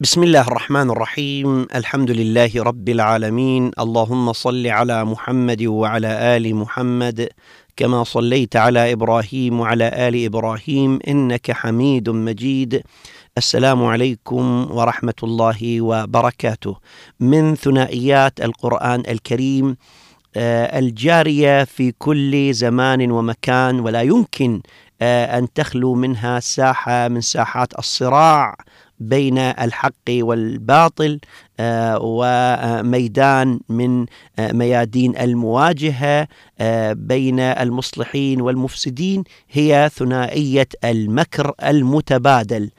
بسم الله الرحمن الرحيم الحمد لله رب العالمين اللهم صل على محمد وعلى ال محمد كما صليت على إبراهيم وعلى ال إبراهيم انك حميد مجيد السلام عليكم ورحمه الله وبركاته من ثنائيات القران الكريم الجارية في كل زمان ومكان ولا يمكن آه، أن تخلو منها ساحة من ساحات الصراع. بين الحق والباطل آه، وميدان من آه، ميادين المواجهة آه، بين المصلحين والمفسدين هي ثنائية المكر المتبادل.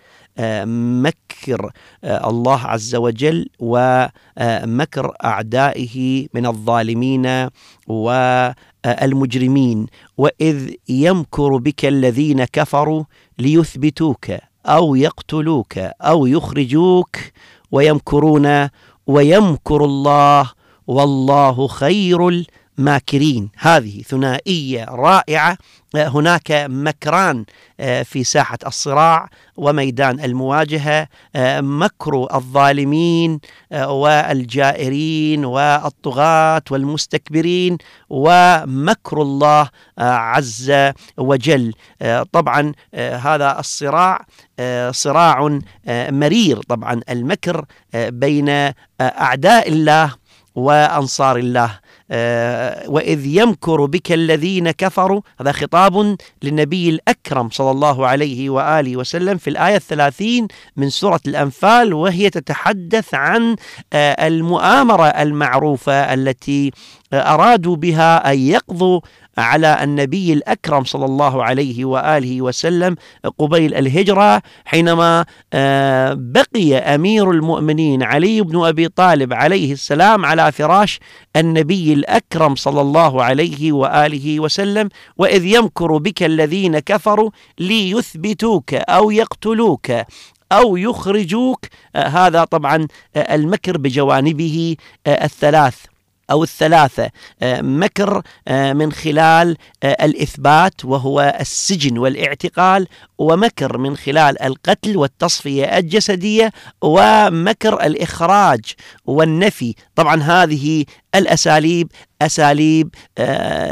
مكر الله عز وجل ومكر أعدائه من الظالمين والمجرمين وإذ يمكر بك الذين كفروا ليثبتوك. أو يقتلوك أو يخرجوك ويمكرون ويمكر الله والله خير الماكرين هذه ثنائية رائعة. هناك مكران في ساحة الصراع وميدان المواجهة. مكر الظالمين والجائرين والطغاة والمستكبرين ومكر الله عز وجل. طبعا هذا الصراع صراع مرير. طبعا المكر بين أعداء الله وأنصار الله. وإذ يمكر بك الذين كفروا هذا خطاب للنبي الأكرم صلى الله عليه وآله وسلم في الآية الثلاثين من سورة الأنفال وهي تتحدث عن المؤامرة المعروفة التي أرادوا بها أن يقضوا على النبي الأكرم صلى الله عليه وآله وسلم قبيل الهجرة حينما بقي أمير المؤمنين علي بن أبي طالب عليه السلام على فراش النبي الأكرم صلى الله عليه وآله وسلم وإذ يمكر بك الذين كفروا ليثبتوك أو يقتلوك أو يخرجوك. هذا طبعا المكر بجوانبه الثلاث. أو الثلاثة مكر من خلال الإثبات وهو السجن والإعتقال ومكر من خلال القتل والتصفية الجسدية ومكر الإخراج والنفي. طبعا هذه الأساليب أساليب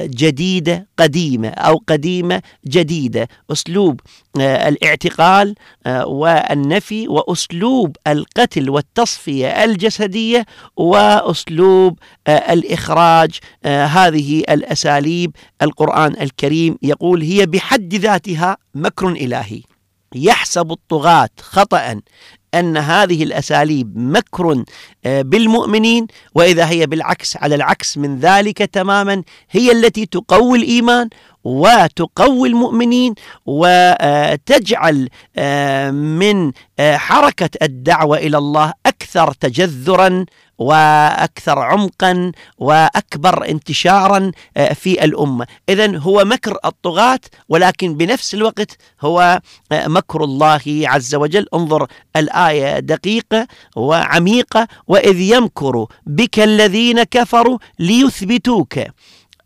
جديدة قديمة أو قديمة جديدة. أسلوب الاعتقال والنفي وأسلوب القتل والتصفية الجسدية وأسلوب الإخراج. هذه الأساليب القرآن الكريم يقول هي بحد ذاتها مكر إلهي. يحسب الطغاة خطأ أن هذه الأساليب مكر بالمؤمنين وإذا هي بالعكس على العكس من ذلك تماما هي التي تقوي الإيمان وتقوي المؤمنين وتجعل من حركة الدعوة إلى الله أكثر تجذرا وأكثر عمقا وأكبر انتشارا آه، في الأمة، اذا هو مكر الطغاة ولكن بنفس الوقت هو آه، مكر الله عز وجل، انظر الآية دقيقة وعميقة. وإذ يمكر بك الذين كفروا ليثبتوك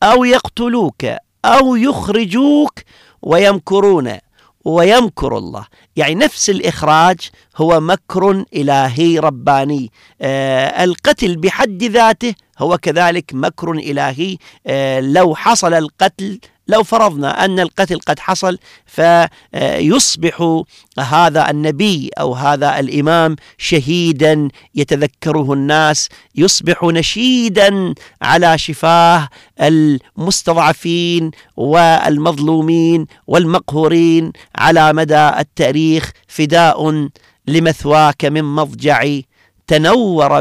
أو يقتلوك أو يخرجوك ويمكرون. ويمكر الله. يعني نفس الإخراج هو مكر إلهي رباني. آه القتل بحد ذاته هو كذلك مكر إلهي. آه لو حصل القتل لو فرضنا أن القتل قد حصل فيصبح هذا النبي أو هذا الإمام شهيدا يتذكره الناس يصبح نشيدا على شفاه المستضعفين والمظلومين والمقهورين على مدى التاريخ فداء لمثواك من مضجعي تنور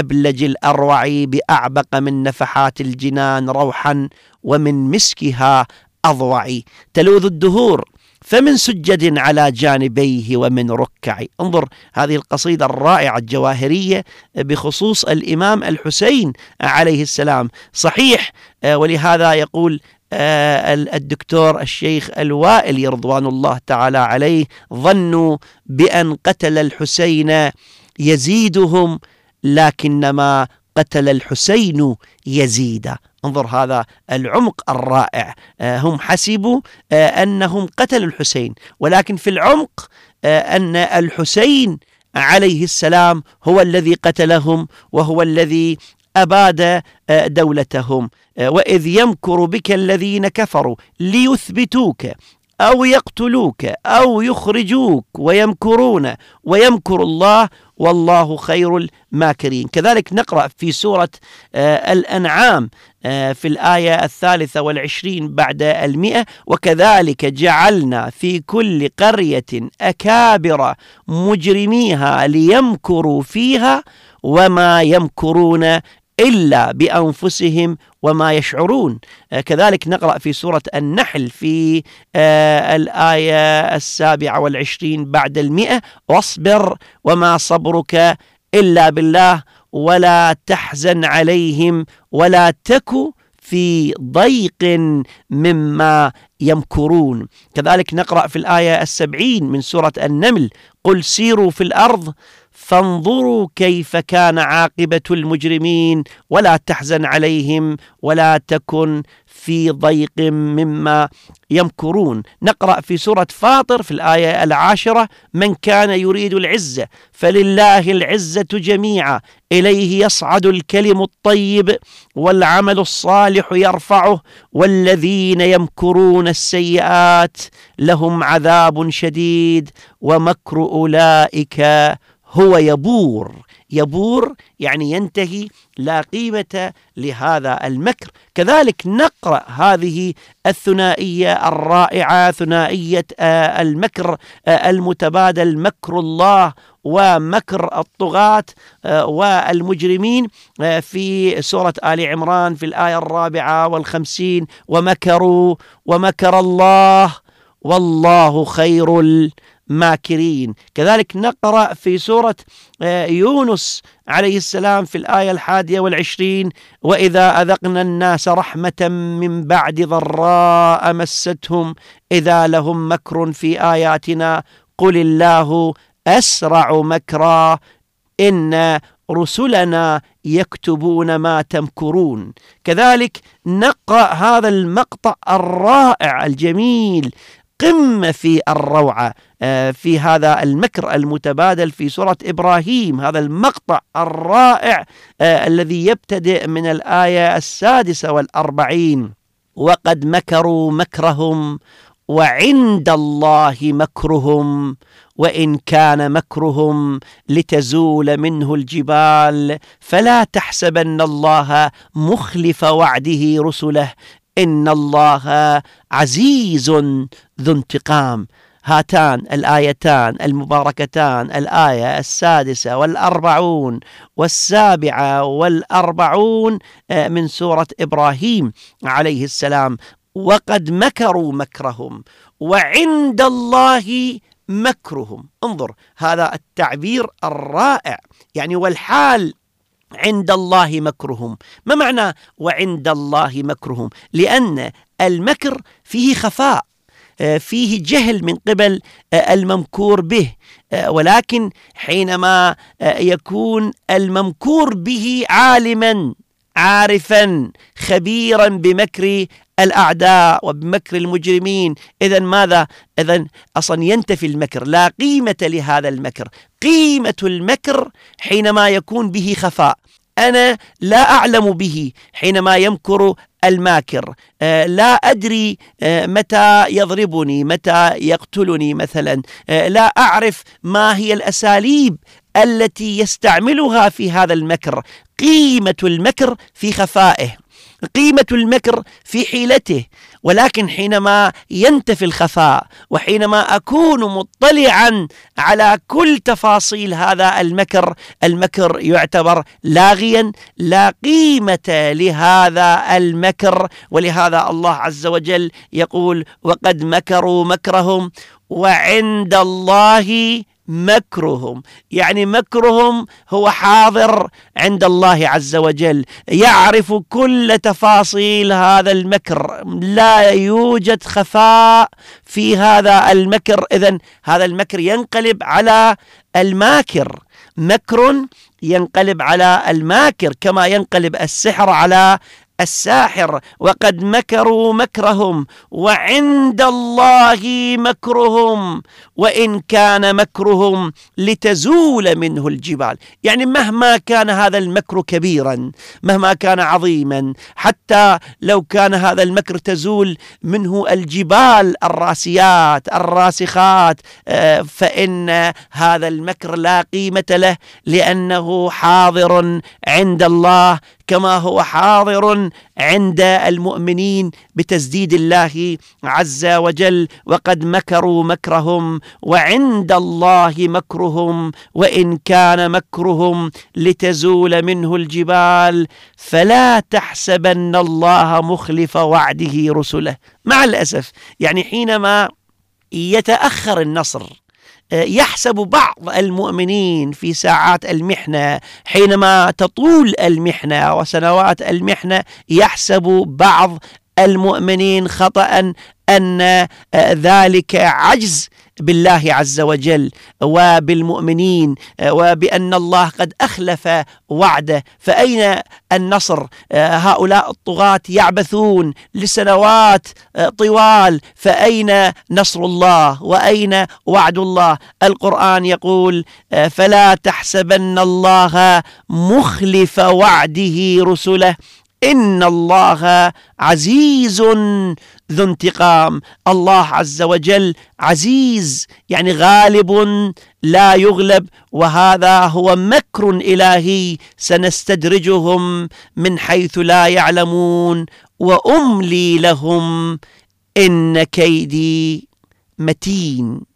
بالأبلج الأروع بأعبق من نفحات الجنان روحا ومن مسكها أضوعي تلوذ الدهور فمن سجد على جانبيه ومن ركعي انظر هذه القصيدة الرائعة الجواهرية بخصوص الإمام الحسين عليه السلام. صحيح آه، ولهذا يقول آه، الدكتور الشيخ الوائل رضوان الله تعالى عليه ظنوا بأن قتل الحسين يزيدهم لكنما قتل الحسين يزيد. انظر هذا العمق الرائع. آه، هم حسبوا آه، أنهم قتلوا الحسين ولكن في العمق آه، أن الحسين عليه السلام هو الذي قتلهم وهو الذي أباد دولتهم. وإذ يمكر بك الذين كفروا ليثبتوك أو يقتلوك أو يخرجوك ويمكرون ويمكر الله والله خير الماكرين. كذلك نقرأ في سورة آه الأنعام آه في الآية الثالثة والعشرين بعد المئة. وكذلك جعلنا في كل قرية أكابر مجرميها ليمكروا فيها وما يمكرون إلا بأنفسهم وما يشعرون. آه، كذلك نقرأ في سورة النحل في آه، الآية السابعة والعشرين بعد المئة. واصبر وما صبرك إلا بالله ولا تحزن عليهم ولا تك في ضيق مما يمكرون. كذلك نقرأ في الآية السبعين من سورة النمل. قل سيروا في الأرض فانظروا كيف كان عاقبة المجرمين ولا تحزن عليهم ولا تكن في ضيق مما يمكرون. نقرأ في سورة فاطر في الآية العاشرة من كان يريد العزة فلله العزة جميعا إليه يصعد الكلم الطيب والعمل الصالح يرفعه والذين يمكرون السيئات لهم عذاب شديد ومكر أولئك هو يبور. يبور يعني ينتهي لا قيمة لهذا المكر. كذلك نقرأ هذه الثنائية الرائعة ثنائية آه، المكر آه، المتبادل مكر الله ومكر الطغاة آه، والمجرمين في سورة آل عمران في الآية الرابعة والخمسين ومكروا ومكر الله والله خير ماكرين. كذلك نقرأ في سورة آه، يونس عليه السلام في الآية الحادية والعشرين وإذا أذقنا الناس رحمة من بعد ضراء مستهم إذا لهم مكر في آياتنا قل الله أسرع مكرا إن رسلنا يكتبون ما تمكرون. كذلك نقرأ هذا المقطع الرائع الجميل قمة في الروعة. آه، في هذا المكر المتبادل في سورة إبراهيم هذا المقطع الرائع آه، الذي يبتدئ من الآية السادسة والأربعين. وقد مكروا مكرهم وعند الله مكرهم وإن كان مكرهم لتزول منه الجبال فلا تحسبن الله مخلف وعده رسله. إن الله عزيز ذو انتقام. هاتان الآيتان المباركتان الآية السادسة والأربعون والسابعة والأربعون آه، من سورة إبراهيم عليه السلام. وقد مكروا مكرهم وعند الله مكرهم. انظر هذا التعبير الرائع. يعني والحال عند الله مكرهم. ما معنى وعند الله مكرهم؟ لأن المكر فيه خفاء. فيه جهل من قبل آه، الممكور به. آه، ولكن حينما يكون الممكور به عالما عارفا خبيرا بمكر الأعداء وبمكر المجرمين إذا ماذا؟ إذا أصلا ينتفي المكر لا قيمة لهذا المكر. قيمة المكر حينما يكون به خفاء. أنا لا أعلم به حينما يمكر الماكر. آه، لا أدري آه، متى يضربني متى يقتلني مثلا. آه، لا أعرف ما هي الأساليب التي يستعملها في هذا المكر. قيمة المكر في خفائه. قيمة المكر في حيلته. ولكن حينما ينتفي الخفاء وحينما أكون مطلعا على كل تفاصيل هذا المكر المكر يعتبر لاغيا لا قيمة لهذا المكر. ولهذا الله عز وجل يقول وقد مكروا مكرهم وعند الله مكرهم. يعني مكرهم هو حاضر عند الله عز وجل يعرف كل تفاصيل هذا المكر. لا يوجد خفاء في هذا المكر. إذا هذا المكر ينقلب على الماكر. مكر ينقلب على الماكر كما ينقلب السحر على الساحر وقد مكروا مكرهم وعند الله مكرهم وإن كان مكرهم لتزول منه الجبال. يعني مهما كان هذا المكر كبيرا مهما كان عظيما حتى لو كان هذا المكر تزول منه الجبال الراسيات الراسخات آه، فإن هذا المكر لا قيمة له لأنه حاضر عند الله كما هو حاضر عند المؤمنين بتسديد الله عز وجل. وقد مكروا مكرهم وعند الله مكرهم وإن كان مكرهم لتزول منه الجبال. فلا تحسبن الله مخلف وعده رسله. مع الأسف يعني حينما يتأخر النصر يحسب بعض المؤمنين في ساعات المحنة حينما تطول المحنة وسنوات المحنة يحسب بعض المؤمنين خطأ أن ذلك عجز بالله عز وجل وبالمؤمنين وبأن الله قد أخلف وعده. فأين النصر؟ هؤلاء الطغاة يعبثون لسنوات طوال. فأين نصر الله؟ وأين وعد الله؟ القرآن يقول فلا تحسبن الله مخلف وعده رسله. إن الله عزيز ذو انتقام. الله عز وجل عزيز يعني غالب لا يغلب وهذا هو مكر إلهي سنستدرجهم من حيث لا يعلمون وأملي لهم إن كيدي متين.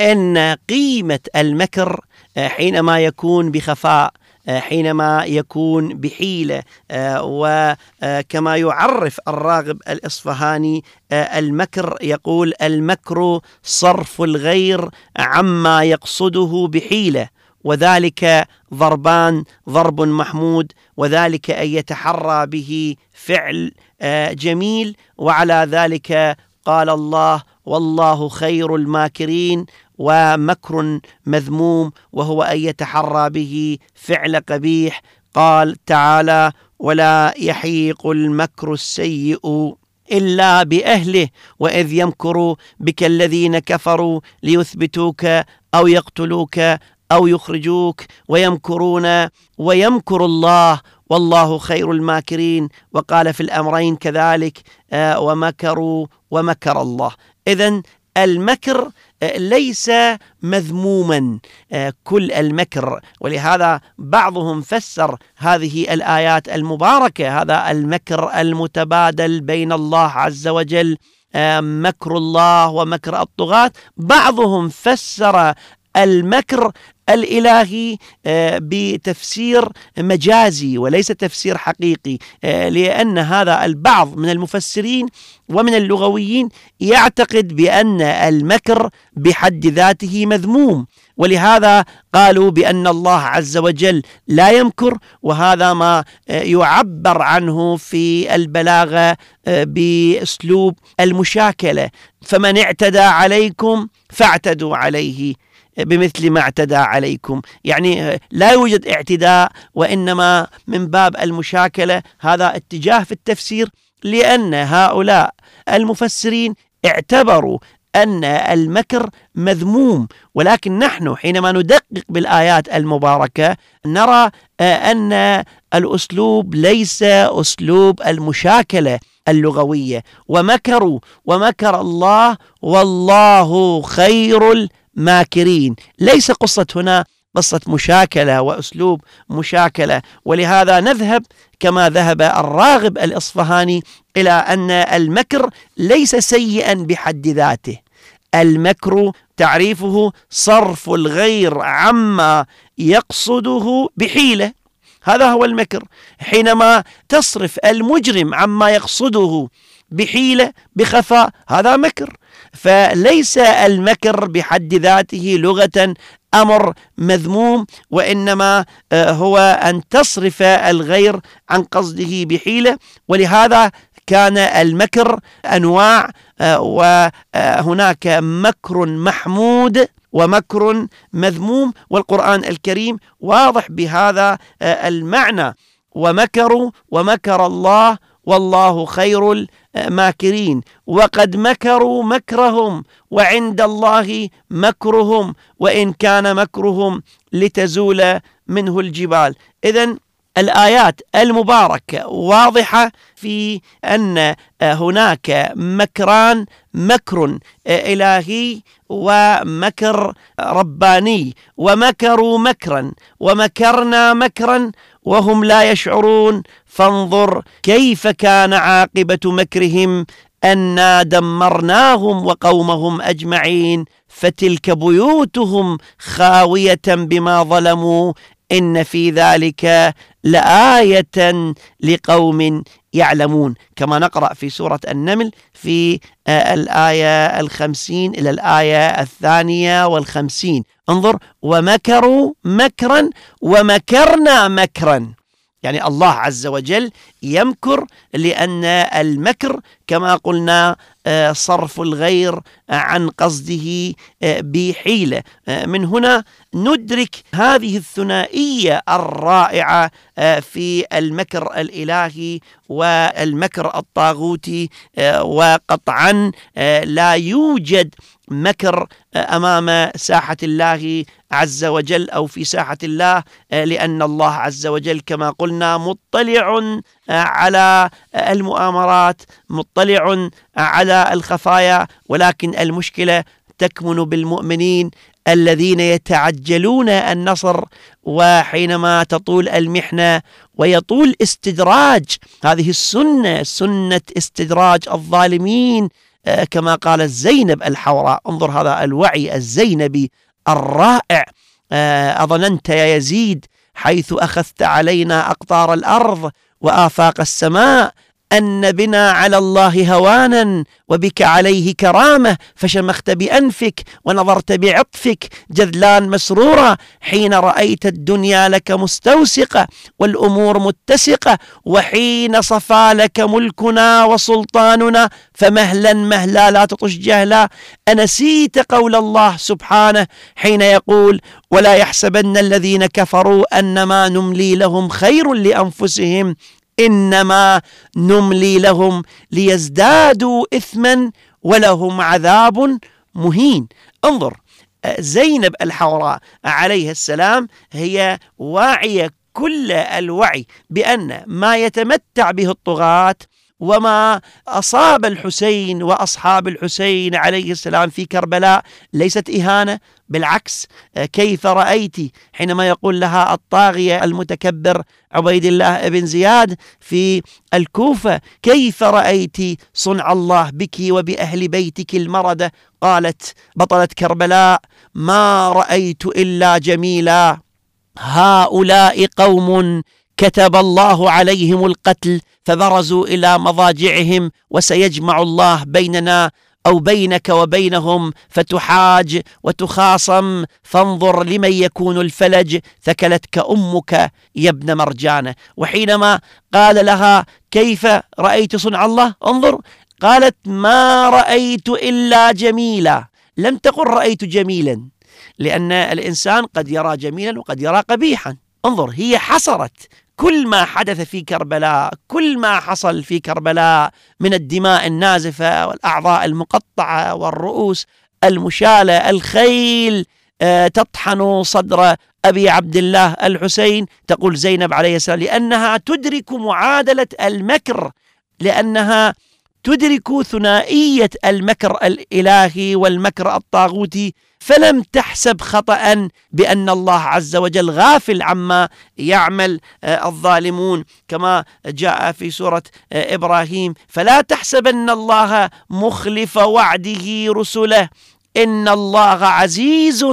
أن قيمة المكر آه، حينما يكون بخفاء آه، حينما يكون بحيلة آه، وكما يعرف الراغب الإصفهاني المكر يقول المكر صرف الغير عما يقصده بحيلة وذلك ضربان ضرب محمود وذلك أن يتحرى به فعل جميل وعلى ذلك قال الله والله خير الماكرين ومكر مذموم وهو أن يتحرى به فعل قبيح. قال تعالى ولا يحيق المكر السيء إلا بأهله وإذ يمكر بك الذين كفروا ليثبتوك أو يقتلوك أو يخرجوك ويمكرون ويمكر الله والله خير الماكرين. وقال في الأمرين كذلك آه، ومكروا ومكر الله. إذا المكر ليس مذموما آه، كل المكر. ولهذا بعضهم فسر هذه الآيات المباركة هذا المكر المتبادل بين الله عز وجل مكر الله ومكر الطغاة. بعضهم فسر المكر الإلهي آه، بتفسير مجازي وليس تفسير حقيقي آه، لأن هذا البعض من المفسرين ومن اللغويين يعتقد بأن المكر بحد ذاته مذموم ولهذا قالوا بأن الله عز وجل لا يمكر وهذا ما آه، يعبر عنه في البلاغة بأسلوب المشاكلة. فمن اعتدى عليكم فاعتدوا عليه. بمثل ما اعتدى عليكم. يعني لا يوجد اعتداء وإنما من باب المشاكلة. هذا اتجاه في التفسير لأن هؤلاء المفسرين اعتبروا أن المكر مذموم. ولكن نحن حينما ندقق بالآيات المباركة نرى أن الأسلوب ليس أسلوب المشاكلة اللغوية. ومكروا ومكر الله والله خير ماكرين. ليس قصة هنا قصة مشاكلة وأسلوب مشاكلة. ولهذا نذهب كما ذهب الراغب الإصفهاني إلى أن المكر ليس سيئا بحد ذاته. المكر تعريفه صرف الغير عما يقصده بحيلة. هذا هو المكر. حينما تصرف المجرم عما يقصده بحيلة بخفاء هذا مكر. فليس المكر بحد ذاته لغة أمر مذموم وإنما آه، هو أن تصرف الغير عن قصده بحيلة. ولهذا كان المكر أنواع آه، وهناك مكر محمود ومكر مذموم. والقرآن الكريم واضح بهذا آه، المعنى. ومكروا ومكر الله والله خير الماكرين وقد مكروا مكرهم وعند الله مكرهم وإن كان مكرهم لتزول منه الجبال. إذا الآيات المباركة واضحة في أن هناك مكران مكر إلهي ومكر رباني. ومكروا مكرا ومكرنا مكرا وهم لا يشعرون فانظر كيف كان عاقبة مكرهم أنا دمرناهم وقومهم أجمعين فتلك بيوتهم خاوية بما ظلموا إن في ذلك لآية لقوم يعلمون. كما نقرأ في سورة النمل في آه، الآية الخمسين إلى الآية الثانية والخمسين. انظر ومكروا مكرا ومكرنا مكرا. يعني الله عز وجل يمكر لأن المكر كما قلنا آه، صرف الغير عن قصده آه، بحيلة. آه، من هنا ندرك هذه الثنائية الرائعة في المكر الإلهي والمكر الطاغوتي وقطعا لا يوجد مكر أمام ساحة الله عز وجل أو في ساحة الله لأن الله عز وجل كما قلنا مطلع على المؤامرات مطلع على الخفايا ولكن المشكلة تكمن بالمؤمنين الذين يتعجلون النصر وحينما تطول المحنة ويطول استدراج هذه السنة سنة استدراج الظالمين آه، كما قالت زينب الحوراء. انظر هذا الوعي الزينبي الرائع. آه، أظننت يا يزيد حيث أخذت علينا أقطار الأرض وآفاق السماء. أن بنا على الله هوانا وبك عليه كرامة فشمخت بأنفك ونظرت بعطفك جذلان مسرورا. حين رأيت الدنيا لك مستوسقة والأمور متسقة وحين صفى لك ملكنا وسلطاننا فمهلا مهلا لا تطش جهلا. أنسيت قول الله سبحانه حين يقول ولا يحسبن الذين كفروا أنما نملي لهم خير لأنفسهم إنما نملي لهم ليزدادوا إثما ولهم عذاب مهين. انظر زينب الحوراء عليها السلام هي واعية كل الوعي بأن ما يتمتع به الطغاة وما أصاب الحسين وأصحاب الحسين عليه السلام في كربلاء ليست إهانة بالعكس كيف رأيت حينما يقول لها الطاغية المتكبر عبيد الله بن زياد في الكوفة كيف رأيت صنع الله بك وبأهل بيتك المردة قالت بطلة كربلاء ما رأيت إلا جميلا. هؤلاء قوم كتب الله عليهم القتل فبرزوا إلى مضاجعهم وسيجمع الله بيننا أو بينك وبينهم فتحاج وتخاصم فانظر لمن يكون الفلج ثكلتك أمك يا ابن مرجانة. وحينما قال لها كيف رأيت صنع الله؟ انظر. قالت ما رأيت إلا جميلا. لم تقل رأيت جميلا لأن الإنسان قد يرى جميلا وقد يرى قبيحا. انظر هي حصرت كل ما حدث في كربلاء كل ما حصل في كربلاء من الدماء النازفة والأعضاء المقطعة والرؤوس المشالة الخيل آه، تطحن صدر أبي عبد الله الحسين. تقول زينب عليه السلام لأنها تدرك معادلة المكر لأنها تدرك ثنائية المكر الإلهي والمكر الطاغوتي فلم تحسب خطأ بأن الله عز وجل غافل عما يعمل آه، الظالمون كما جاء في سورة آه، إبراهيم. فلا تحسبن الله مخلف وعده رسله إن الله عزيز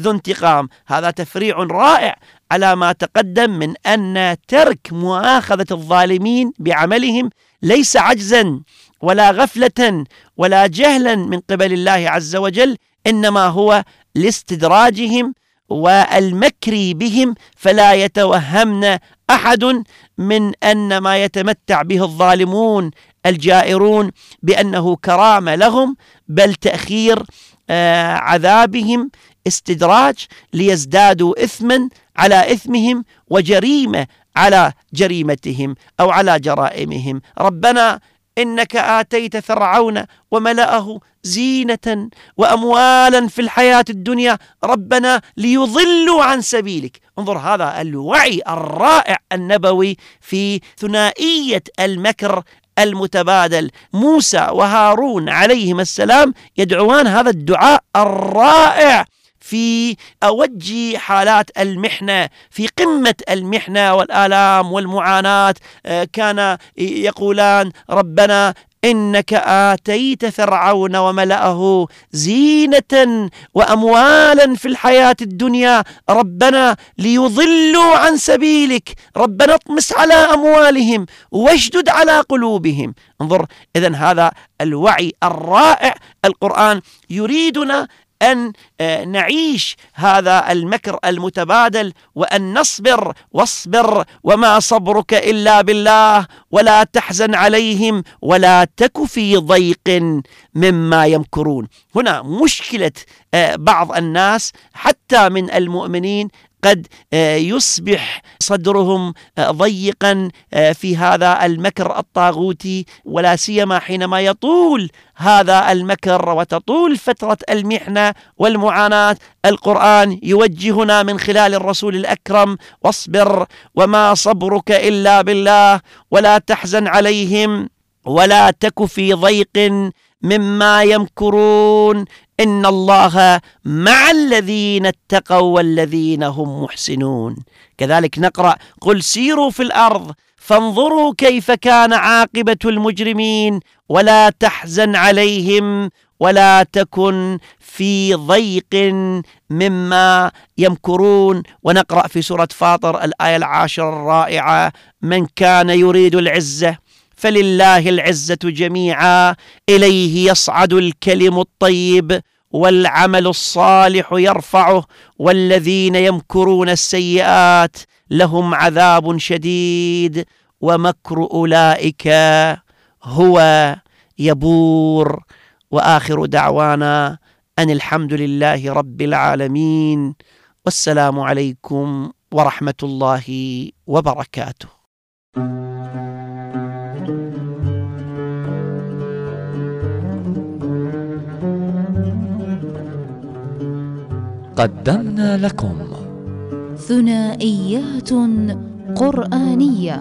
ذو انتقام. هذا تفريع رائع على ما تقدم من أن ترك مؤاخذة الظالمين بعملهم ليس عجزا. ولا غفلة ولا جهلا من قبل الله عز وجل إنما هو لاستدراجهم والمكر بهم فلا يتوهمن أحد من أن ما يتمتع به الظالمون الجائرون بأنه كرامة لهم بل تأخير آه، عذابهم استدراج ليزدادوا إثما على إثمهم وجريمة على جريمتهم أو على جرائمهم. ربنا إنك آتيت فرعون وملأه زينة وأموالا في الحياة الدنيا ربنا ليضلوا عن سبيلك. انظر هذا الوعي الرائع النبوي في ثنائية المكر المتبادل. موسى وهارون عليهما السلام يدعوان هذا الدعاء الرائع. في أوج حالات المحنة في قمة المحنة والآلام والمعاناة. آه، كان يقولان ربنا إنك آتيت فرعون وملأه زينة وأموالا في الحياة الدنيا. ربنا ليضلوا عن سبيلك. ربنا اطمس على أموالهم واشدد على قلوبهم. انظر إذا هذا الوعي الرائع. القرآن يريدنا أن آه، نعيش هذا المكر المتبادل وأن نصبر واصبر وما صبرك إلا بالله ولا تحزن عليهم ولا تك في ضيق مما يمكرون. هنا مشكلة آه، بعض الناس حتى من المؤمنين قد آه، يصبح صدرهم آه، ضيقا آه، في هذا المكر الطاغوتي ولا سيما حينما يطول هذا المكر وتطول فترة المحنة والمعاناة. القرآن يوجهنا من خلال الرسول الأكرم واصبر وما صبرك إلا بالله ولا تحزن عليهم ولا تك في ضيق مما يمكرون. إن الله مع الذين اتقوا والذين هم محسنون. كذلك نقرأ قل سيروا في الأرض فانظروا كيف كان عاقبة المجرمين ولا تحزن عليهم ولا تكن في ضيق مما يمكرون. ونقرأ في سورة فاطر الآية العاشرة الرائعة من كان يريد العزة فلله العزة جميعا إليه يصعد الكلم الطيب. والعمل الصالح يرفعه والذين يمكرون السيئات لهم عذاب شديد ومكر أولئك هو يبور. وآخر دعوانا أن الحمد لله رب العالمين. والسلام عليكم ورحمة الله وبركاته. قدمنا لكم. ثنائيات قرآنية.